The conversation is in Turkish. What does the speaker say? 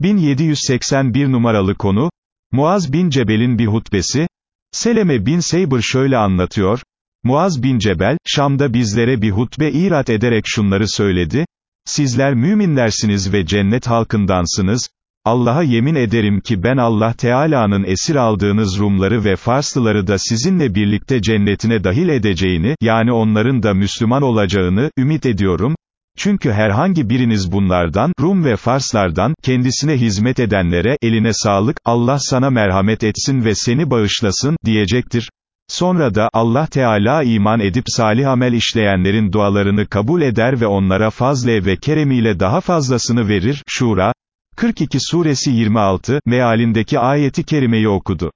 1781 numaralı konu, Muaz bin Cebel'in bir hutbesi, Seleme bin Seybır şöyle anlatıyor, Muaz bin Cebel, Şam'da bizlere bir hutbe irat ederek şunları söyledi, sizler müminlersiniz ve cennet halkındansınız, Allah'a yemin ederim ki ben Allah Teala'nın esir aldığınız Rumları ve Farslıları da sizinle birlikte cennetine dahil edeceğini, yani onların da Müslüman olacağını, ümit ediyorum, çünkü herhangi biriniz bunlardan, Rum ve Farslardan, kendisine hizmet edenlere, eline sağlık, Allah sana merhamet etsin ve seni bağışlasın, diyecektir. Sonra da, Allah Teala iman edip salih amel işleyenlerin dualarını kabul eder ve onlara fazle ve keremiyle daha fazlasını verir, Şura, 42 suresi 26, mealindeki ayeti kerimeyi okudu.